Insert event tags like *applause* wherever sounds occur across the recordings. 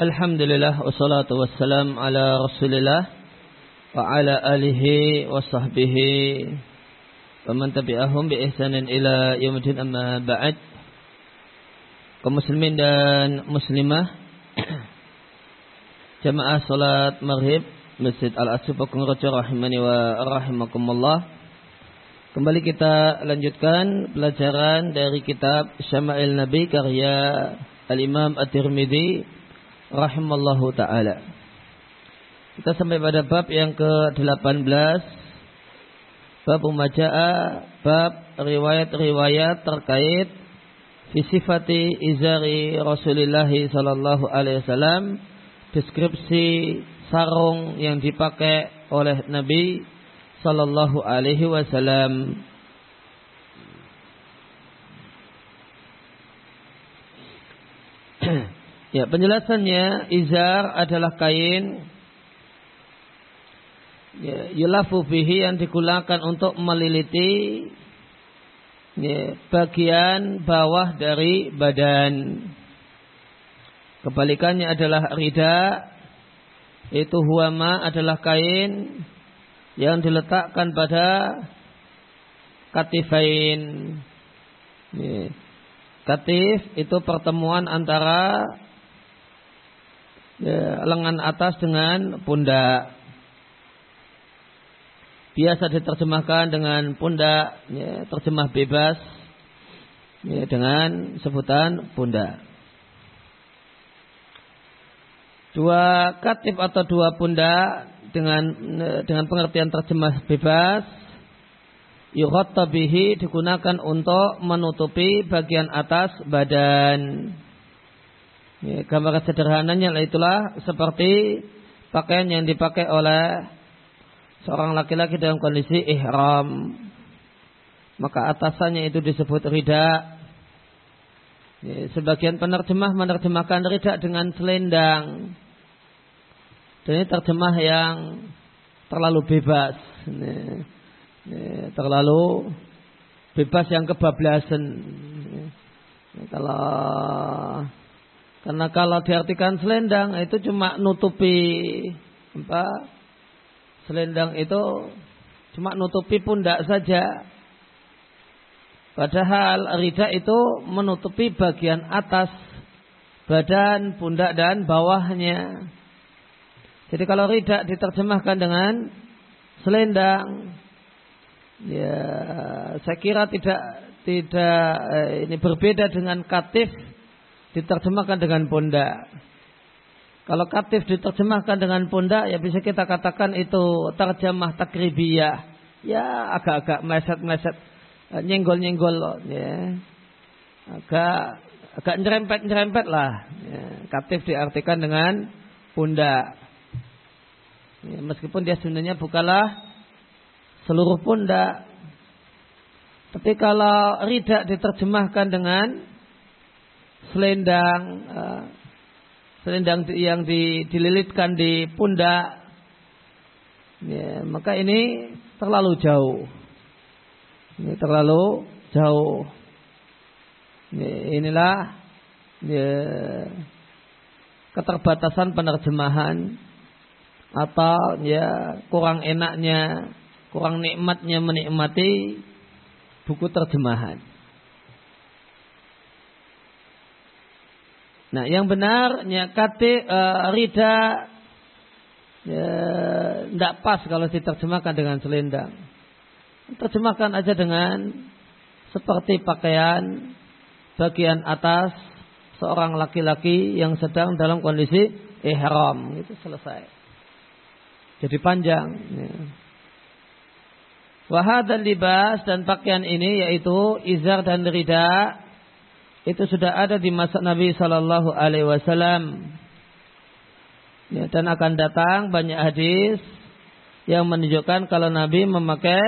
Alhamdulillah wassalatu wassalam ala Rasulillah wa ala alihi wa sahbihi wa man tabi'ahum bi ihsanin ila yaumil amma ba'd. Kaum muslimin dan muslimah *clears throat* jamaah salat maghrib Masjid Al-Asif Raja rahimani wa rahimakumullah. Kembali kita lanjutkan pelajaran dari kitab Syama'il Nabi karya Al-Imam At-Tirmidzi rahimallahu taala. Kita sampai pada bab yang ke-18 bab majaa bab riwayat-riwayat terkait fisifati izari Rasulullah sallallahu alaihi wasallam deskripsi sarung yang dipakai oleh Nabi sallallahu alaihi wasallam *clears throat* Ya, penjelasannya izar adalah kain ya, yulafu bihi yang digunakan untuk meliliti ya, bagian bawah dari badan. Kebalikannya adalah rida itu huama adalah kain yang diletakkan pada katifain. Ya. Katif itu pertemuan antara ya, lengan atas dengan pundak. Biasa diterjemahkan dengan pundak, ya, terjemah bebas ya, dengan sebutan pundak. Dua katib atau dua pundak dengan dengan pengertian terjemah bebas yughatta digunakan untuk menutupi bagian atas badan. Ya, gambaran sederhananya itulah seperti pakaian yang dipakai oleh seorang laki-laki dalam kondisi ihram. Maka atasannya itu disebut rida. Ya, sebagian penerjemah menerjemahkan rida dengan selendang. Dan ini terjemah yang terlalu bebas. Ya, ya, terlalu bebas yang kebablasan. Ya, kalau karena kalau diartikan selendang itu cuma nutupi apa? Selendang itu cuma nutupi pundak saja. Padahal rida itu menutupi bagian atas badan, pundak dan bawahnya. Jadi kalau rida diterjemahkan dengan selendang, ya saya kira tidak tidak eh, ini berbeda dengan katif diterjemahkan dengan pundak. Kalau katif diterjemahkan dengan pundak, ya bisa kita katakan itu terjemah takribiyah. Ya agak-agak meset-meset, eh, nyenggol-nyenggol, ya. Agak agak nyerempet-nyerempet lah. Ya. Katif diartikan dengan pundak. Ya, meskipun dia sebenarnya bukanlah seluruh pundak. Tapi kalau ridak diterjemahkan dengan selendang uh, selendang yang di, dililitkan di pundak. Ya, maka ini terlalu jauh. Ini terlalu jauh. Ya, inilah ya, keterbatasan penerjemahan atau ya kurang enaknya kurang nikmatnya menikmati buku terjemahan Nah, yang benarnya kate uh, rida ya, tidak pas kalau diterjemahkan dengan selendang. Terjemahkan aja dengan seperti pakaian bagian atas seorang laki-laki yang sedang dalam kondisi ihram itu selesai. Jadi panjang. Ya. Wahad libas dan pakaian ini yaitu izar dan rida itu sudah ada di masa Nabi Shallallahu Alaihi Wasallam. Ya, dan akan datang banyak hadis yang menunjukkan kalau Nabi memakai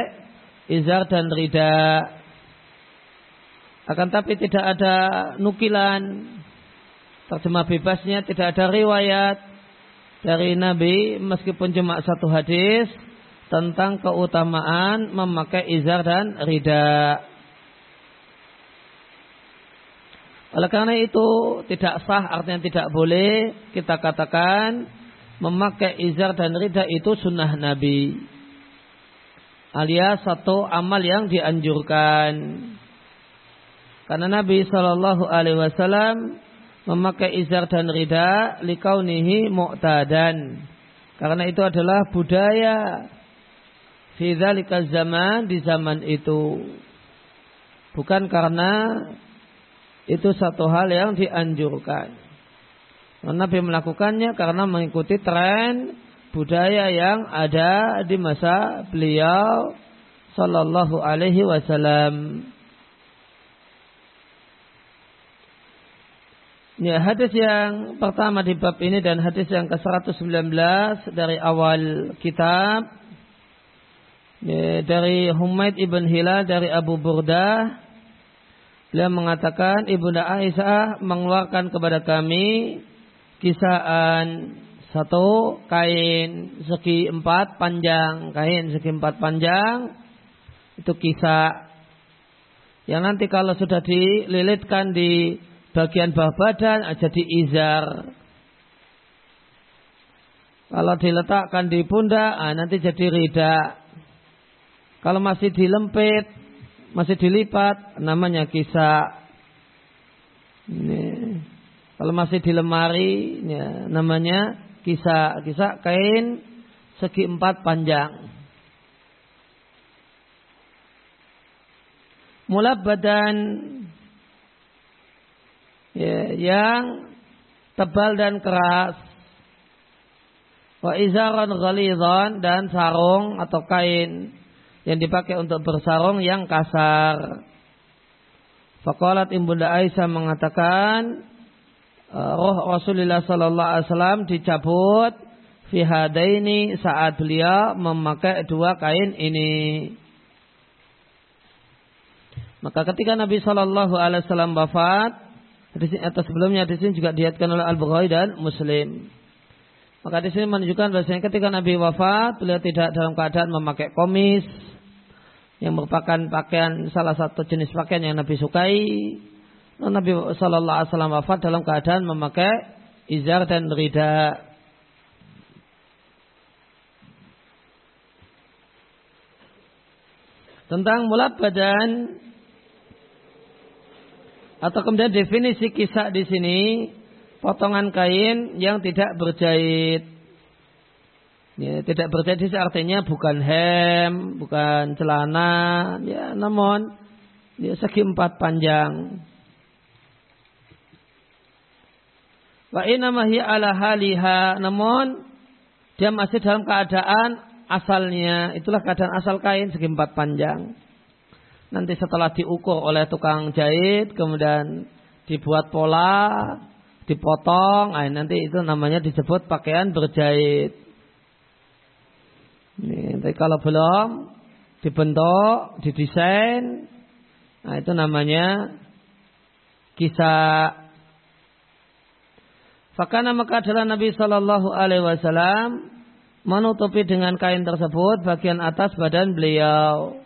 izar dan rida. Akan tapi tidak ada nukilan terjemah bebasnya tidak ada riwayat dari Nabi meskipun cuma satu hadis tentang keutamaan memakai izar dan rida. Oleh karena itu tidak sah artinya tidak boleh kita katakan memakai izar dan rida itu sunnah Nabi. Alias satu amal yang dianjurkan. Karena Nabi Shallallahu Alaihi Wasallam memakai izar dan rida likaunihi mu'tadan. Karena itu adalah budaya fi zaman di zaman itu. Bukan karena itu satu hal yang dianjurkan. Nabi melakukannya karena mengikuti tren budaya yang ada di masa beliau sallallahu alaihi wasallam. Ya, hadis yang pertama di bab ini dan hadis yang ke-119 dari awal kitab ya, dari Humaid ibn Hilal dari Abu Burdah Beliau mengatakan Ibunda Aisyah mengeluarkan kepada kami kisahan satu kain segi empat panjang kain segi empat panjang itu kisah yang nanti kalau sudah dililitkan di bagian bawah badan jadi izar. Kalau diletakkan di pundak ah, nanti jadi rida. Kalau masih dilempit masih dilipat namanya kisah. Ini. Kalau masih di lemari ya, namanya kisah kisah kain segi empat panjang. Mula badan ya, yang tebal dan keras. Wa izaran dan sarung atau kain yang dipakai untuk bersarung yang kasar. Faqalat Ibunda Aisyah mengatakan eh, roh Rasulullah sallallahu alaihi wasallam dicabut hadaini saat beliau memakai dua kain ini. Maka ketika Nabi sallallahu alaihi wasallam wafat, atau sebelumnya di sini juga diatkan oleh Al-Bukhari dan Muslim. Maka di sini menunjukkan bahwasanya ketika Nabi wafat, beliau tidak dalam keadaan memakai komis, yang merupakan pakaian salah satu jenis pakaian yang Nabi sukai. Nabi Shallallahu Alaihi Wasallam wafat dalam keadaan memakai izar dan rida. Tentang mulat badan atau kemudian definisi kisah di sini potongan kain yang tidak berjahit. Ya, tidak berjadi artinya bukan hem, bukan celana, ya, namun ya, segi empat panjang. Wa inamahi ala haliha, namun dia masih dalam keadaan asalnya, itulah keadaan asal kain segi empat panjang. Nanti setelah diukur oleh tukang jahit, kemudian dibuat pola, dipotong, nah, nanti itu namanya disebut pakaian berjahit. Ini, tapi kalau belum dibentuk, didesain, nah itu namanya kisah. Fakana maka adalah Nabi Shallallahu Alaihi Wasallam menutupi dengan kain tersebut bagian atas badan beliau.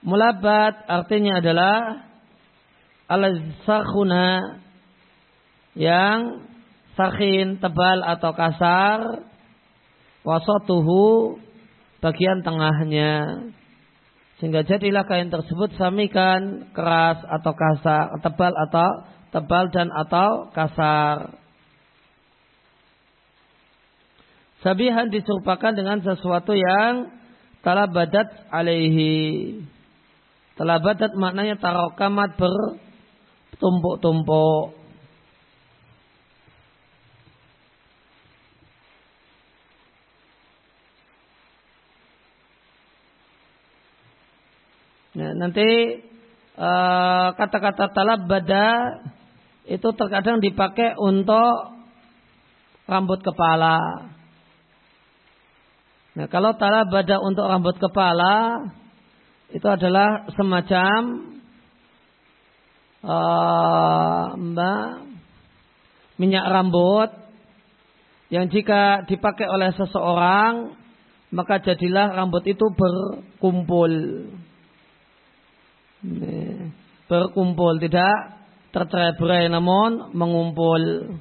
Mulabat artinya adalah al-sakhuna yang sakhin, tebal atau kasar wasatuhu bagian tengahnya. Sehingga jadilah kain tersebut samikan keras atau kasar tebal atau tebal dan atau kasar. Sabihan diserupakan dengan sesuatu yang telah badat alaihi. Telah badat maknanya tarokamat bertumpuk-tumpuk Ya, nanti eh, kata-kata uh, talabada itu terkadang dipakai untuk rambut kepala. Nah, kalau talabada untuk rambut kepala itu adalah semacam uh, mbak minyak rambut yang jika dipakai oleh seseorang maka jadilah rambut itu berkumpul berkumpul tidak tercerai-berai namun mengumpul.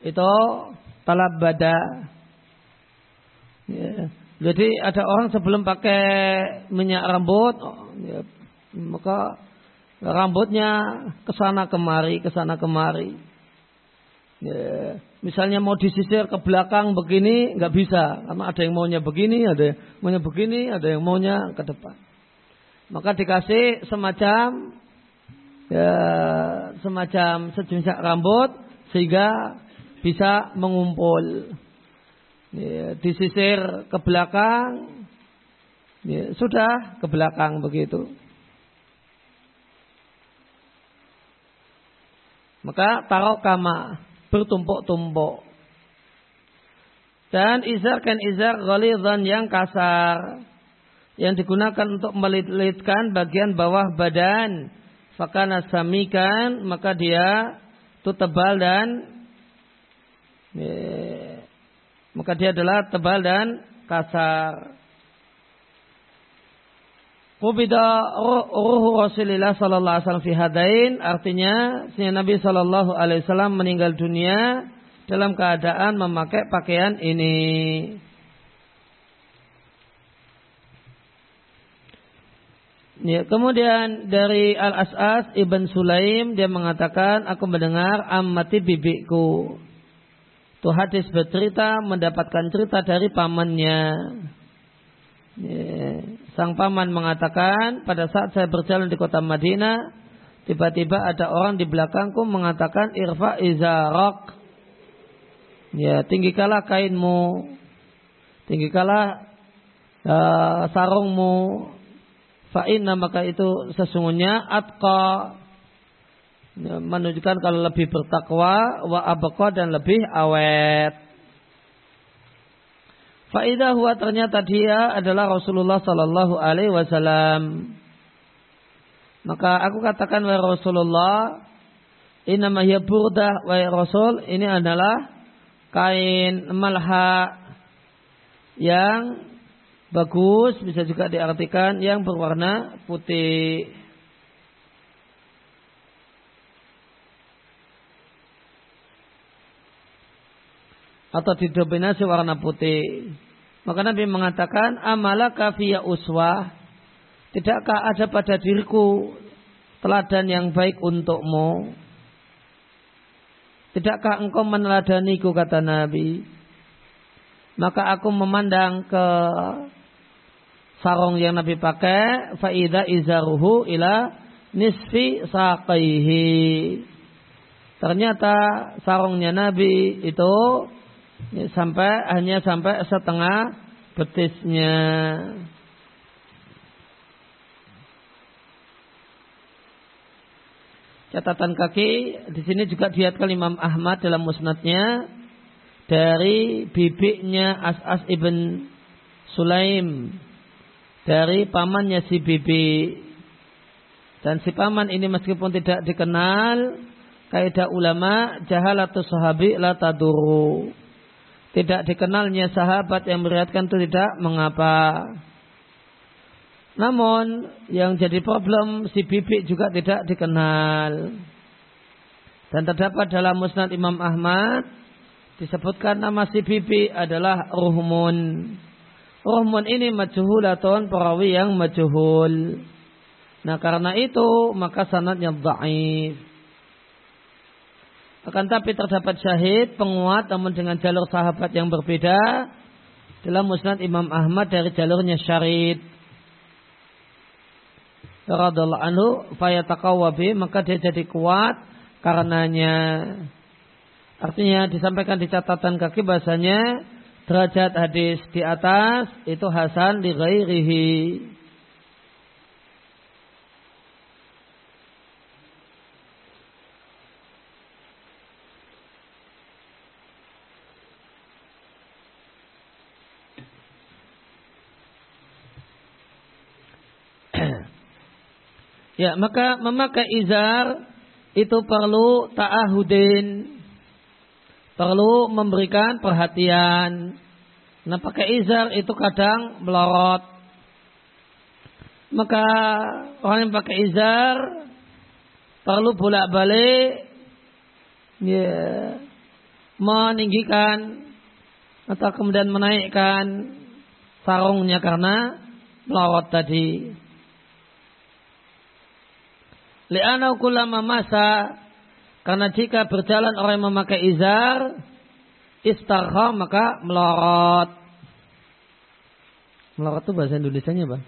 Itu talab bada. Ya. Jadi ada orang sebelum pakai minyak rambut, ya, maka rambutnya ke sana kemari, ke sana kemari. Ya, misalnya mau disisir ke belakang begini nggak bisa, karena ada yang maunya begini, ada yang maunya begini, ada yang maunya ke depan. Maka dikasih semacam ya, semacam sejenis rambut sehingga bisa mengumpul. Ya, disisir ke belakang, ya, sudah ke belakang begitu. Maka taruh kama bertumpuk-tumpuk. Dan izar kan izar ghalidhan yang kasar yang digunakan untuk melilitkan bagian bawah badan. Fakana samikan maka dia itu tebal dan ya, maka dia adalah tebal dan kasar. Kubida ruhu Rasulullah sallallahu alaihi wasallam fi hadain artinya Sehingga Nabi sallallahu alaihi wasallam meninggal dunia dalam keadaan memakai pakaian ini. Ya, kemudian dari Al-As'as Ibn Sulaim dia mengatakan aku mendengar ammati bibiku. Tuh hadis bercerita mendapatkan cerita dari pamannya. Ya, sang paman mengatakan pada saat saya berjalan di kota Madinah tiba-tiba ada orang di belakangku mengatakan irfa izarok ya tinggikanlah kainmu tinggikanlah uh, sarungmu fa'inna maka itu sesungguhnya atqa. Ya, menunjukkan kalau lebih bertakwa wa abqa dan lebih awet. Faidah huwa ternyata dia adalah Rasulullah Sallallahu Alaihi Wasallam. Maka aku katakan wahai Rasulullah, ini namanya burdah wahai Rasul, ini adalah kain malha yang bagus, bisa juga diartikan yang berwarna putih. atau didominasi warna putih. Maka Nabi mengatakan, amala kafiya uswah. Tidakkah ada pada diriku teladan yang baik untukmu? Tidakkah engkau meneladaniku kata Nabi? Maka aku memandang ke sarung yang Nabi pakai. Fa'idha izaruhu ila nisfi saqaihi. Ternyata sarungnya Nabi itu sampai hanya sampai setengah betisnya. Catatan kaki di sini juga diatkan Imam Ahmad dalam musnadnya dari bibiknya As-As ibn Sulaim dari pamannya si bibi dan si paman ini meskipun tidak dikenal kaidah ulama jahalatus sahabi la taduru tidak dikenalnya sahabat yang meriatkan itu tidak mengapa. Namun yang jadi problem si bibi juga tidak dikenal. Dan terdapat dalam musnad Imam Ahmad disebutkan nama si bibi adalah Ruhmun. Ruhmun ini majhulatun perawi yang majhul. Nah karena itu maka sanadnya dhaif. Akan tapi terdapat syahid penguat namun dengan jalur sahabat yang berbeda dalam musnad Imam Ahmad dari jalurnya Syarid. Radallahu anhu fayataqawwabi maka dia jadi kuat karenanya. Artinya disampaikan di catatan kaki bahasanya derajat hadis di atas itu hasan di ghairihi. Ya, maka memakai izar itu perlu ta'ahudin. Perlu memberikan perhatian. Nah, pakai izar itu kadang melorot. Maka orang yang pakai izar perlu bolak-balik ya, meninggikan atau kemudian menaikkan sarungnya karena melawat tadi. Li'anau kullama masa karena jika berjalan orang yang memakai izar istarha maka melorot. Melorot itu bahasa Indonesia-nya, Bang?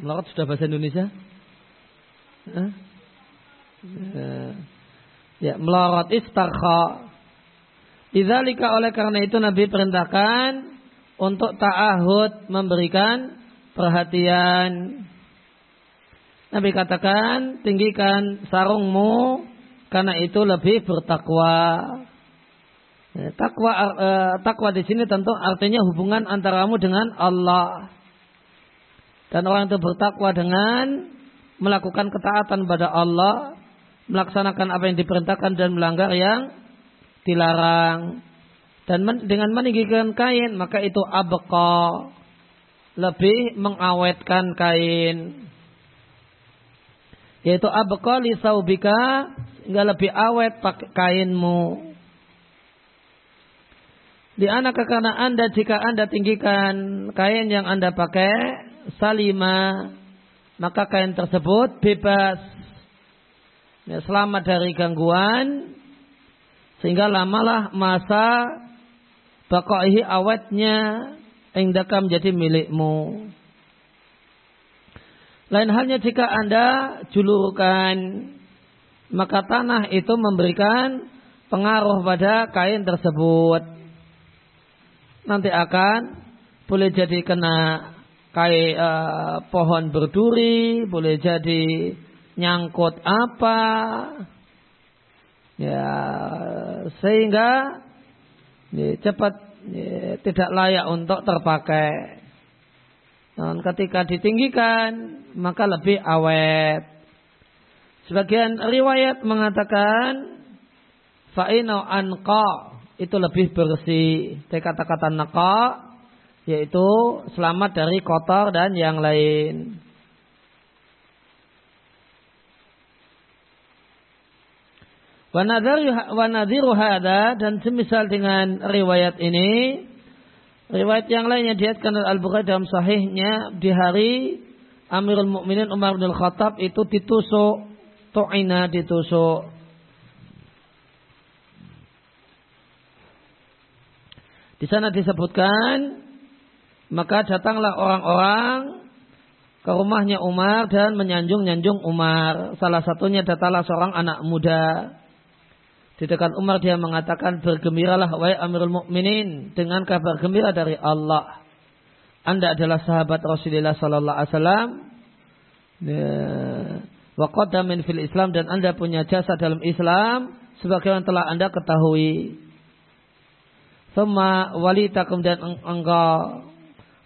Melorot sudah bahasa Indonesia? Hah? Ya, melorot istarha. Idzalika oleh karena itu Nabi perintahkan untuk ta'ahud memberikan perhatian Nabi katakan, tinggikan sarungmu karena itu lebih bertakwa. Ya, takwa uh, takwa di sini tentu artinya hubungan antaramu dengan Allah. Dan orang itu bertakwa dengan melakukan ketaatan pada Allah, melaksanakan apa yang diperintahkan dan melanggar yang dilarang. Dan men, dengan meninggikan kain maka itu abqa lebih mengawetkan kain yaitu abqa li saubika hingga lebih awet pakai kainmu. Di anak karena anda jika anda tinggikan kain yang anda pakai salima maka kain tersebut bebas ya, selamat dari gangguan sehingga lamalah masa bakaihi awetnya indaka menjadi milikmu. Lain halnya jika Anda julukan, maka tanah itu memberikan pengaruh pada kain tersebut. Nanti akan boleh jadi kena kain uh, pohon berduri, boleh jadi nyangkut apa, ya sehingga ya, cepat ya, tidak layak untuk terpakai. Dan ketika ditinggikan maka lebih awet. Sebagian riwayat mengatakan fa'inau anqa itu lebih bersih. Dari kata-kata naqa yaitu selamat dari kotor dan yang lain. Wanadhiru hada dan semisal dengan riwayat ini Riwayat yang lainnya diatkan Al-Bukhari dalam sahihnya di hari Amirul Mukminin Umar bin Khattab itu ditusuk, tu'ina ditusuk. Di sana disebutkan maka datanglah orang-orang ke rumahnya Umar dan menyanjung-nyanjung Umar. Salah satunya datanglah seorang anak muda di dekat Umar dia mengatakan bergembiralah wahai Amirul Mukminin dengan kabar gembira dari Allah. Anda adalah sahabat Rasulullah sallallahu alaihi wasallam. Ya. Wa qaddamin fil Islam dan Anda punya jasa dalam Islam sebagaimana telah Anda ketahui. Thumma walita kemudian engkau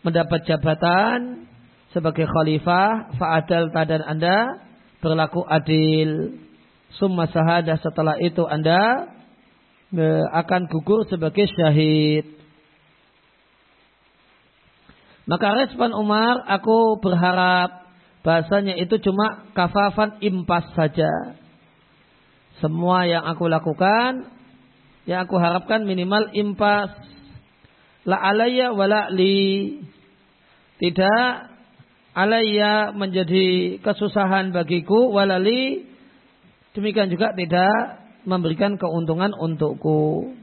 mendapat jabatan sebagai khalifah fa'adal dan Anda berlaku adil summa sahadah setelah itu Anda e, akan gugur sebagai syahid. Maka respon Umar, aku berharap bahasanya itu cuma kafafan impas saja. Semua yang aku lakukan, yang aku harapkan minimal impas. La alaya wala li. Tidak alaya menjadi kesusahan bagiku walali Demikian juga tidak memberikan keuntungan untukku.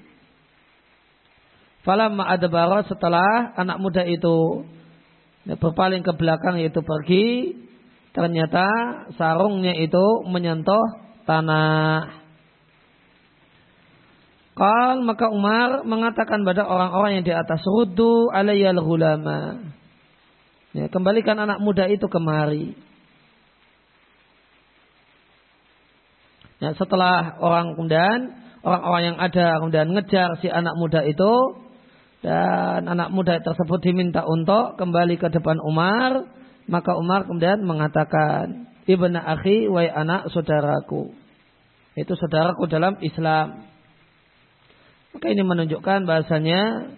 Falamma adabara setelah anak muda itu berpaling ke belakang yaitu pergi, ternyata sarungnya itu menyentuh tanah. Kal maka Umar mengatakan pada orang-orang yang di atas rudu alayyal hulama. Ya, kembalikan anak muda itu kemari. Ya, setelah orang kemudian orang-orang yang ada kemudian ngejar si anak muda itu dan anak muda tersebut diminta untuk kembali ke depan Umar, maka Umar kemudian mengatakan, "Ibnu akhi wa anak saudaraku." Itu saudaraku dalam Islam. Maka ini menunjukkan bahasanya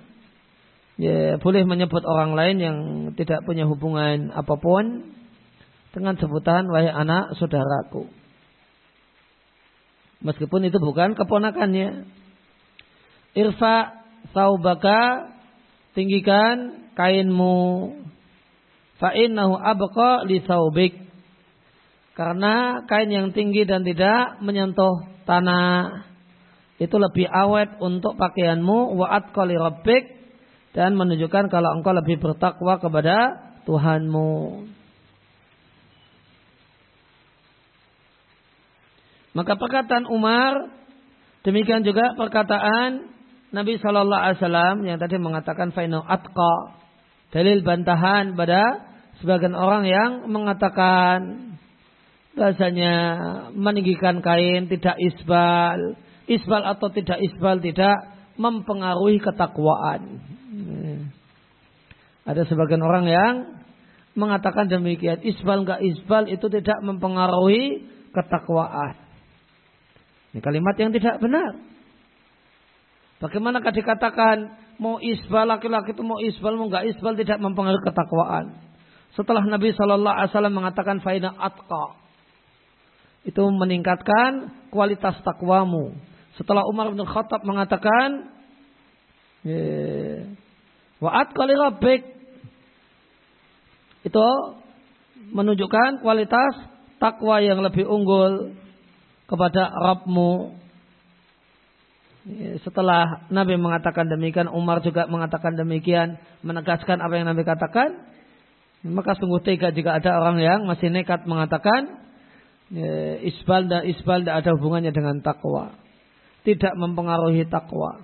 ya boleh menyebut orang lain yang tidak punya hubungan apa pun dengan sebutan wahai anak saudaraku. Meskipun itu bukan keponakannya. Irfa saubaka tinggikan kainmu. Fa'innahu abqa li saubik. Karena kain yang tinggi dan tidak menyentuh tanah itu lebih awet untuk pakaianmu wa'at qali rabbik dan menunjukkan kalau engkau lebih bertakwa kepada Tuhanmu. Maka perkataan Umar demikian juga perkataan Nabi Shallallahu Alaihi Wasallam yang tadi mengatakan final atqa dalil bantahan pada sebagian orang yang mengatakan bahasanya meninggikan kain tidak isbal isbal atau tidak isbal tidak mempengaruhi ketakwaan. Ada sebagian orang yang mengatakan demikian isbal enggak isbal itu tidak mempengaruhi ketakwaan. Ini kalimat yang tidak benar. Bagaimana dikatakan mau isbal laki-laki itu mau isbal mau enggak isbal tidak mempengaruhi ketakwaan. Setelah Nabi Shallallahu Alaihi Wasallam mengatakan faida atqa itu meningkatkan kualitas takwamu. Setelah Umar bin Khattab mengatakan wa atqa rabbik itu menunjukkan kualitas takwa yang lebih unggul kepada Rabbmu. Setelah Nabi mengatakan demikian, Umar juga mengatakan demikian, menegaskan apa yang Nabi katakan. Maka sungguh tega jika ada orang yang masih nekat mengatakan isbal dan isbal tidak ada hubungannya dengan takwa. Tidak mempengaruhi takwa.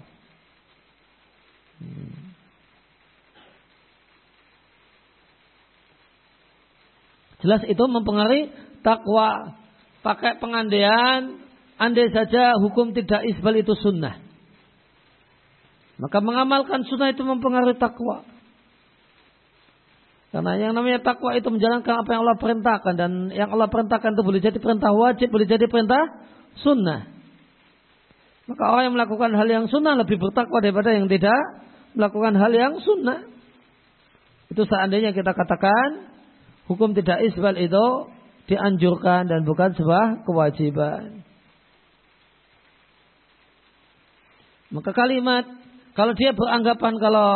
Jelas itu mempengaruhi takwa pakai pengandaian, andai saja hukum tidak isbal itu sunnah. Maka mengamalkan sunnah itu mempengaruhi takwa. Karena yang namanya takwa itu menjalankan apa yang Allah perintahkan dan yang Allah perintahkan itu boleh jadi perintah wajib, boleh jadi perintah sunnah. Maka orang yang melakukan hal yang sunnah lebih bertakwa daripada yang tidak melakukan hal yang sunnah. Itu seandainya kita katakan hukum tidak isbal itu dianjurkan dan bukan sebuah kewajiban. Maka kalimat kalau dia beranggapan kalau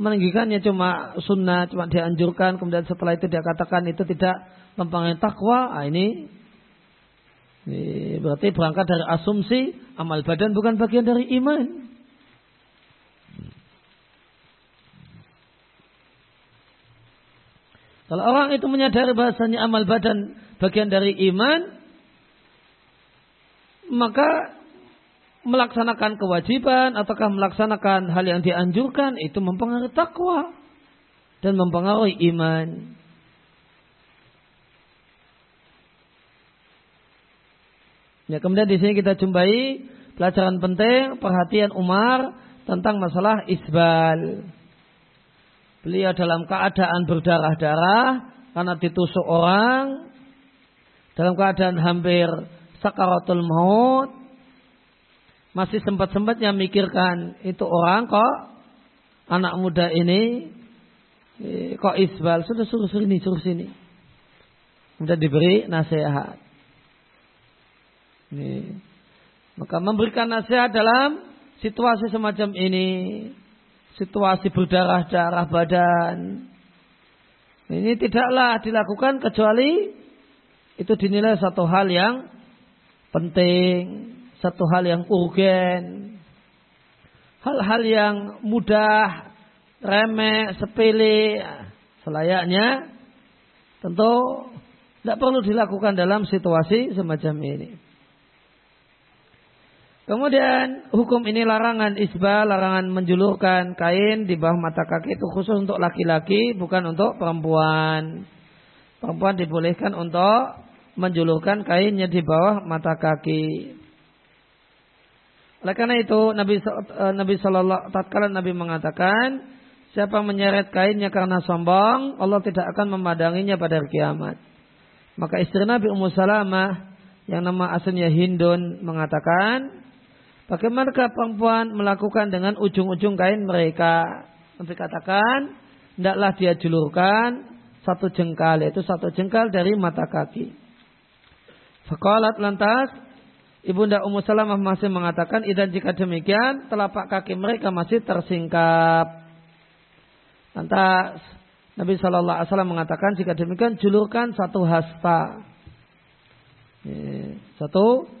meninggikannya cuma sunnah, cuma dianjurkan, kemudian setelah itu dia katakan itu tidak mempengaruhi takwa, ah ini, ini berarti berangkat dari asumsi amal badan bukan bagian dari iman. Kalau orang itu menyadari bahasanya amal badan bagian dari iman, maka melaksanakan kewajiban ataukah melaksanakan hal yang dianjurkan itu mempengaruhi takwa dan mempengaruhi iman. Ya, kemudian di sini kita jumpai pelajaran penting perhatian Umar tentang masalah isbal. Beliau dalam keadaan berdarah-darah karena ditusuk orang. Dalam keadaan hampir sakaratul maut. Masih sempat-sempatnya mikirkan itu orang kok anak muda ini eh, kok isbal sudah suruh sini suruh sini. Sudah diberi nasihat. Ini. Maka memberikan nasihat dalam situasi semacam ini situasi berdarah-darah badan. Ini tidaklah dilakukan kecuali itu dinilai satu hal yang penting, satu hal yang urgen. Hal-hal yang mudah, remeh, sepele, selayaknya tentu tidak perlu dilakukan dalam situasi semacam ini. Kemudian hukum ini larangan isbal, larangan menjulurkan kain di bawah mata kaki itu khusus untuk laki-laki, bukan untuk perempuan. Perempuan dibolehkan untuk menjulurkan kainnya di bawah mata kaki. Oleh karena itu Nabi eh, Nabi Shallallahu tatkala Nabi mengatakan siapa menyeret kainnya karena sombong Allah tidak akan memandanginya pada hari kiamat. Maka istri Nabi Ummu Salamah yang nama aslinya Hindun mengatakan Bagaimanakah perempuan melakukan dengan ujung-ujung kain mereka? Nabi katakan, hendaklah dia julurkan satu jengkal yaitu satu jengkal dari mata kaki. Fakalat lantas Ibunda Ummu Salamah masih mengatakan idan jika demikian telapak kaki mereka masih tersingkap. Lantas Nabi Wasallam mengatakan jika demikian julurkan satu hasta, satu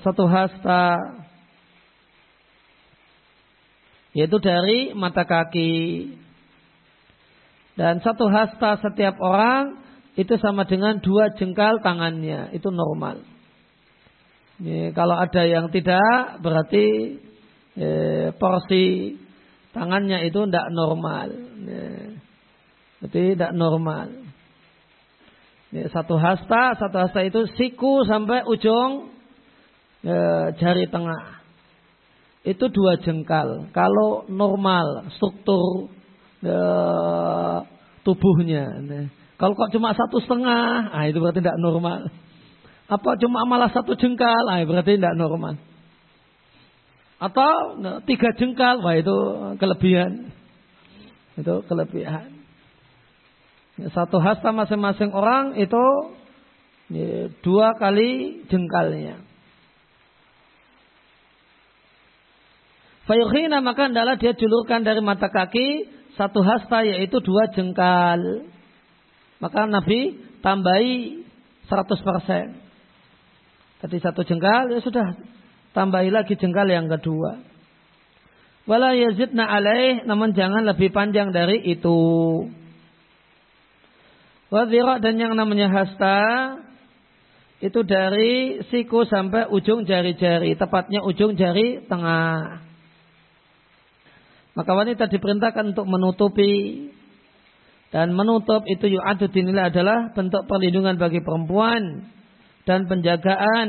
satu hasta, yaitu dari mata kaki. Dan satu hasta setiap orang itu sama dengan dua jengkal tangannya, itu normal. Ini, kalau ada yang tidak berarti eh, porsi tangannya itu tidak normal. Ya. Berarti tidak normal. Ini, satu hasta, satu hasta itu siku sampai ujung eh, jari tengah. Itu dua jengkal. Kalau normal struktur eh, tubuhnya. Kalau kok cuma satu setengah, ah itu berarti tidak normal. Apa cuma malah satu jengkal? Ah, berarti tidak normal. Atau nah, tiga jengkal, wah itu kelebihan. Itu kelebihan. Satu hasta masing-masing orang itu ya, dua kali jengkalnya. Fayukhina maka adalah dia julurkan dari mata kaki satu hasta yaitu dua jengkal. Maka Nabi tambahi 100%. Tadi satu jengkal ya sudah tambahi lagi jengkal yang kedua. Wala yazidna alaih namun jangan lebih panjang dari itu. Wadhira dan yang namanya hasta itu dari siku sampai ujung jari-jari, tepatnya ujung jari tengah. Maka wanita diperintahkan untuk menutupi dan menutup itu yu'adu dinilai adalah bentuk perlindungan bagi perempuan dan penjagaan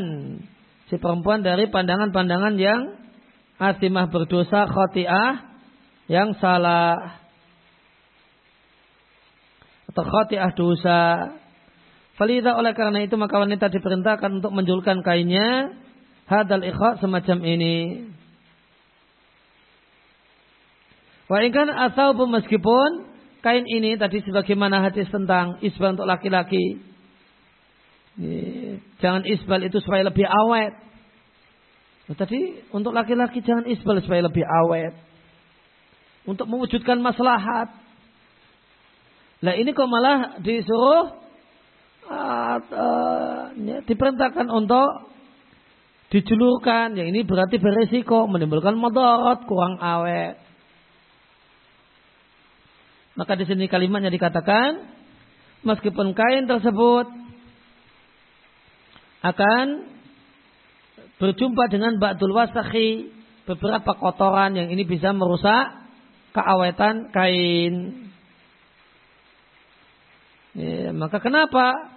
si perempuan dari pandangan-pandangan yang asimah berdosa khotiah yang salah atau khotiah dosa. Falidah oleh karena itu maka wanita diperintahkan untuk menjulkan kainnya hadal ikhwa semacam ini. Wa ingkan asal meskipun kain ini tadi sebagaimana hadis tentang isbal untuk laki-laki Jangan isbal itu supaya lebih awet. Tadi untuk laki-laki jangan isbal supaya lebih awet. Untuk mewujudkan maslahat. Nah ini kok malah disuruh uh, uh, diperintahkan untuk dijulurkan. Yang ini berarti beresiko menimbulkan motorot kurang awet. Maka di sini kalimatnya dikatakan meskipun kain tersebut akan berjumpa dengan ba'dul wasakhi beberapa kotoran yang ini bisa merusak keawetan kain. Ya, maka kenapa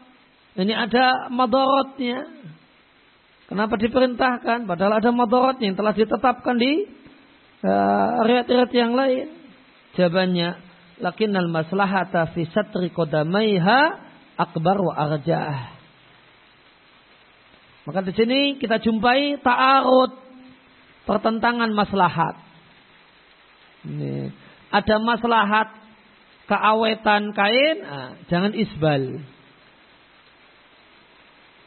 ini ada madorotnya? Kenapa diperintahkan? Padahal ada madorotnya yang telah ditetapkan di uh, riat-riat yang lain. Jawabannya, lakinnal maslahata fi satri kodamaiha akbar wa arjah. Maka di sini kita jumpai ta'arud pertentangan maslahat. Ini. Ada maslahat keawetan kain, nah, jangan isbal.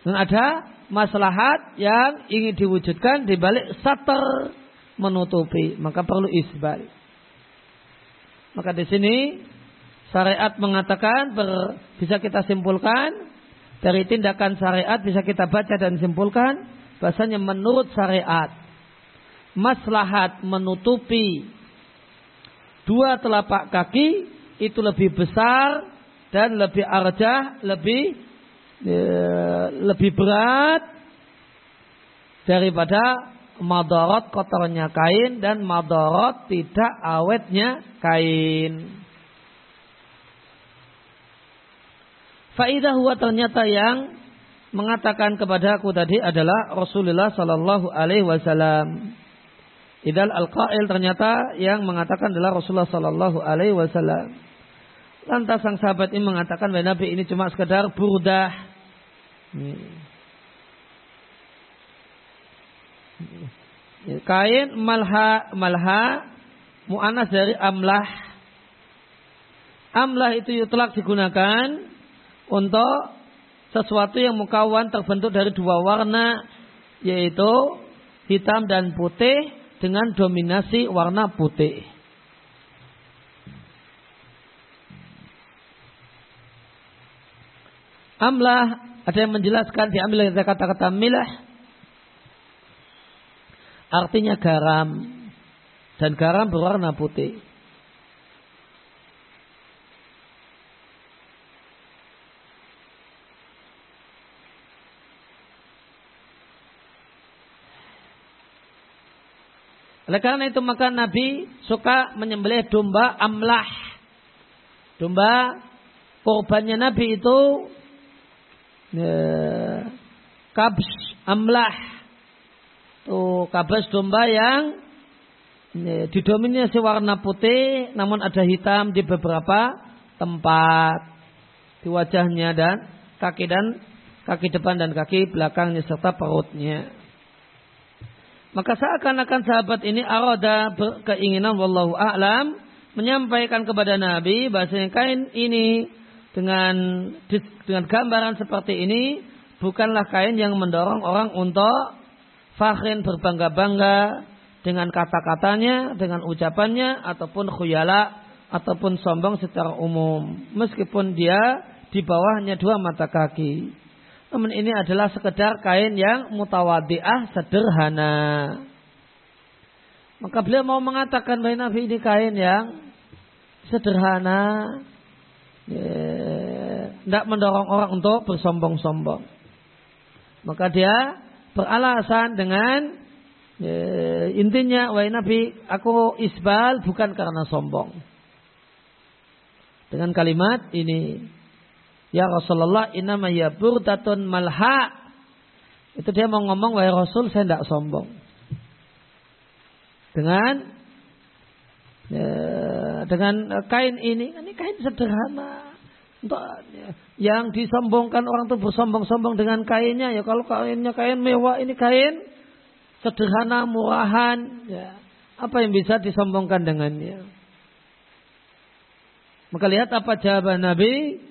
Dan ada maslahat yang ingin diwujudkan di balik sater menutupi, maka perlu isbal. Maka di sini syariat mengatakan ber, bisa kita simpulkan dari tindakan syariat bisa kita baca dan simpulkan bahasanya menurut syariat maslahat menutupi dua telapak kaki itu lebih besar dan lebih arjah, lebih e, lebih berat daripada madarat kotornya kain dan madarat tidak awetnya kain. Faidah huwa ternyata yang mengatakan kepada aku tadi adalah Rasulullah Sallallahu Alaihi Wasallam. Idal al-qail ternyata yang mengatakan adalah Rasulullah Sallallahu Alaihi Wasallam. Lantas sang sahabat ini mengatakan bahwa Nabi ini cuma sekedar burdah. Kain malha malha mu'anas dari amlah Amlah itu yutlak digunakan untuk sesuatu yang mukawan terbentuk dari dua warna yaitu hitam dan putih dengan dominasi warna putih. Amlah ada yang menjelaskan diambil dari kata-kata milah artinya garam dan garam berwarna putih. Oleh karena itu maka Nabi suka menyembelih domba amlah. Domba korbannya Nabi itu ya, kabs amlah. Tuh kabs domba yang ya, didominasi warna putih namun ada hitam di beberapa tempat di wajahnya dan kaki dan kaki depan dan kaki belakangnya serta perutnya. Maka seakan-akan sahabat ini arada keinginan wallahu a'lam menyampaikan kepada Nabi bahasanya kain ini dengan dengan gambaran seperti ini bukanlah kain yang mendorong orang untuk fakhrin berbangga-bangga dengan kata-katanya, dengan ucapannya ataupun khuyala ataupun sombong secara umum meskipun dia di bawahnya dua mata kaki. Namun ini adalah sekedar kain yang mutawadiah sederhana. Maka beliau mau mengatakan bahwa Nabi ini kain yang sederhana. Tidak ya, mendorong orang untuk bersombong-sombong. Maka dia beralasan dengan ya, intinya wahai Nabi aku isbal bukan karena sombong. Dengan kalimat ini Ya Rasulullah inama ya burdatun malha. Itu dia mau ngomong wahai Rasul saya tidak sombong. Dengan ya, dengan kain ini, ini kain sederhana. Ya, yang disombongkan orang itu bersombong-sombong dengan kainnya. Ya kalau kainnya kain mewah ini kain sederhana murahan. Ya apa yang bisa disombongkan dengannya? Maka lihat apa jawaban Nabi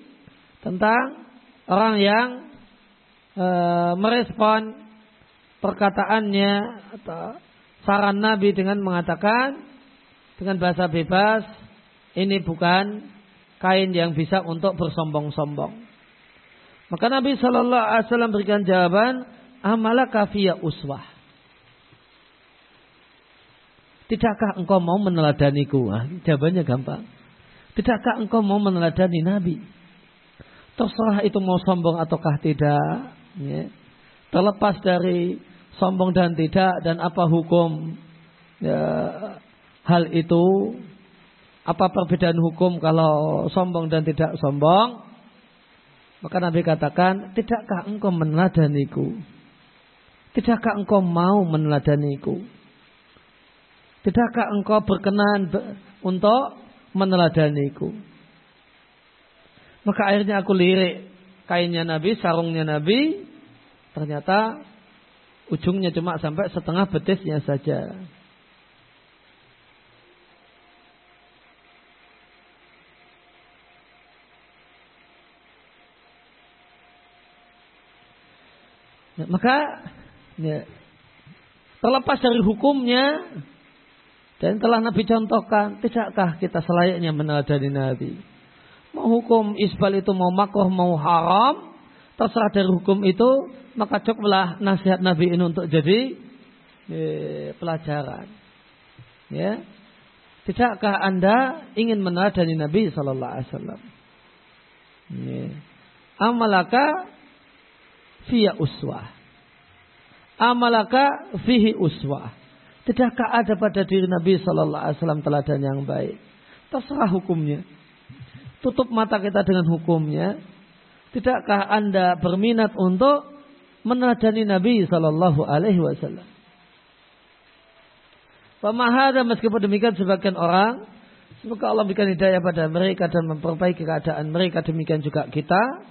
tentang orang yang e, merespon perkataannya atau saran Nabi dengan mengatakan dengan bahasa bebas ini bukan kain yang bisa untuk bersombong-sombong. Maka Nabi Shallallahu Alaihi Wasallam berikan jawaban, amala kafiyah uswah. Tidakkah engkau mau meneladaniku? Nah, jawabannya gampang. Tidakkah engkau mau meneladani Nabi? Terserah itu mau sombong ataukah tidak. Ya. Terlepas dari sombong dan tidak dan apa hukum ya, hal itu. Apa perbedaan hukum kalau sombong dan tidak sombong. Maka Nabi katakan, tidakkah engkau meneladaniku? Tidakkah engkau mau meneladaniku? Tidakkah engkau berkenan untuk meneladaniku? Maka akhirnya aku lirik kainnya Nabi, sarungnya Nabi. Ternyata ujungnya cuma sampai setengah betisnya saja. Ya, maka ya, terlepas dari hukumnya dan telah Nabi contohkan, tidakkah kita selayaknya meneladani Nabi? Mau hukum isbal itu mau makruh mau haram, terserah dari hukum itu, maka cukuplah nasihat Nabi ini untuk jadi eh, pelajaran. Ya. Tidakkah Anda ingin meneladani Nabi sallallahu alaihi wasallam? Ya. Amalaka fiya uswah. Amalaka fihi uswah. Tidakkah ada pada diri Nabi sallallahu alaihi wasallam teladan yang baik? Terserah hukumnya tutup mata kita dengan hukumnya, tidakkah Anda berminat untuk meneladani Nabi Shallallahu Alaihi Wasallam? Pemahada meskipun demikian sebagian orang Semoga Allah berikan hidayah pada mereka dan memperbaiki keadaan mereka. Demikian juga kita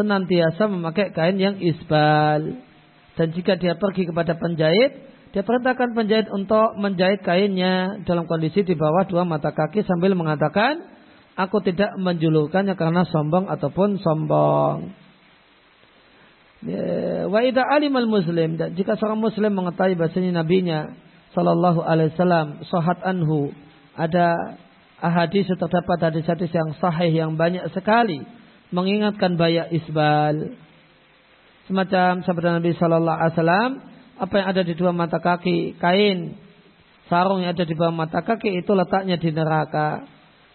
senantiasa memakai kain yang isbal. Dan jika dia pergi kepada penjahit, dia perintahkan penjahit untuk menjahit kainnya dalam kondisi di bawah dua mata kaki sambil mengatakan, aku tidak menjulukannya karena sombong ataupun sombong. Ya, wa idza alimal muslim jika seorang muslim mengetahui bahasanya nabinya sallallahu alaihi wasallam sahat anhu ada ahadis terdapat hadis-hadis yang sahih yang banyak sekali mengingatkan bayak isbal semacam sabda Nabi sallallahu alaihi wasallam apa yang ada di dua mata kaki kain sarung yang ada di bawah mata kaki itu letaknya di neraka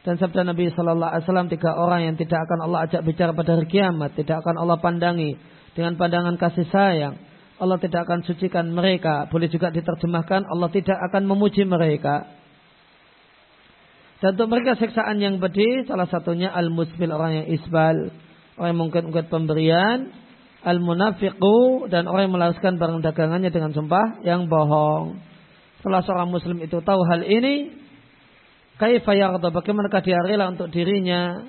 dan sabda Nabi Shallallahu Alaihi Wasallam tiga orang yang tidak akan Allah ajak bicara pada hari kiamat, tidak akan Allah pandangi dengan pandangan kasih sayang. Allah tidak akan sucikan mereka. Boleh juga diterjemahkan Allah tidak akan memuji mereka. Dan untuk mereka siksaan yang pedih, salah satunya al-musbil orang yang isbal, orang yang mungkin ungkit pemberian, al-munafiqu dan orang yang melaraskan barang dagangannya dengan sumpah yang bohong. Setelah seorang muslim itu tahu hal ini, Kaifa yarda bagaimanakah dia rela untuk dirinya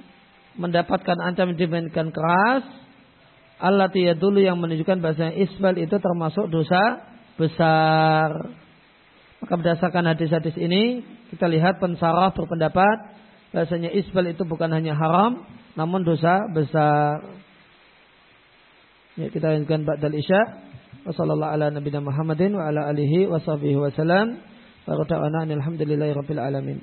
mendapatkan ancaman dibandingkan keras Allah dulu yang menunjukkan bahasa isbal itu termasuk dosa besar. Maka berdasarkan hadis-hadis ini kita lihat pensarah berpendapat bahasanya isbal itu bukan hanya haram namun dosa besar. Ya, kita lanjutkan ba'dal isya. Ala nabiyina Muhammadin wa ala alihi rabbil alamin.